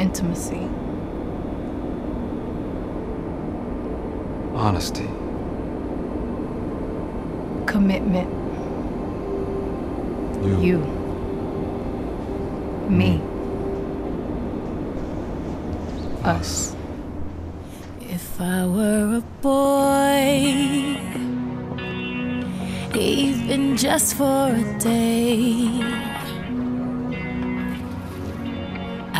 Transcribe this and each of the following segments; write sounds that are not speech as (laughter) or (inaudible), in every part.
intimacy. Honesty. Commitment. You. You. Me. Us. If I were a boy, even just for a day,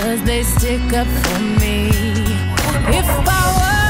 Cause they stick up for me. If I were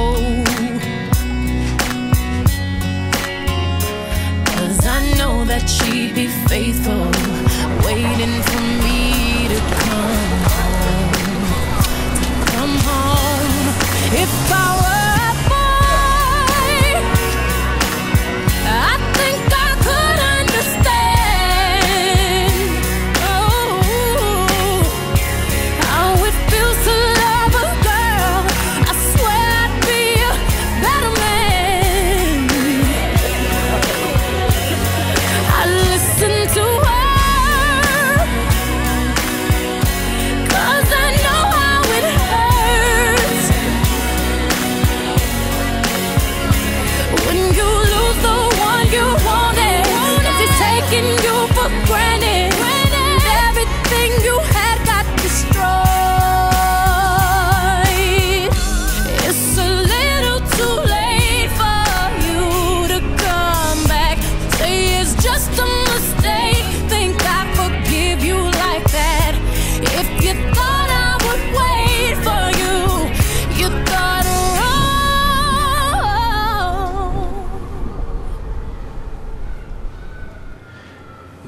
That she'd be faithful, waiting for me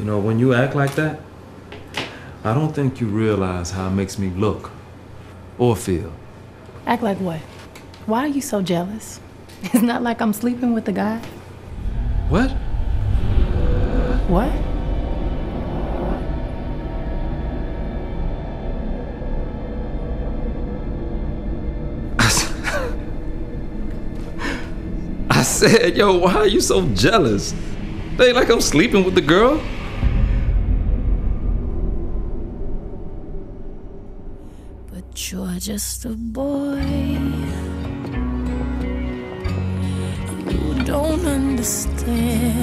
You know, when you act like that, I don't think you realize how it makes me look or feel. Act like what? Why are you so jealous? (laughs) It's not like I'm sleeping with the guy. What? What? I (laughs) said, yo, why are you so jealous? They ain't like I'm sleeping with the girl. But you're just a boy. You don't understand.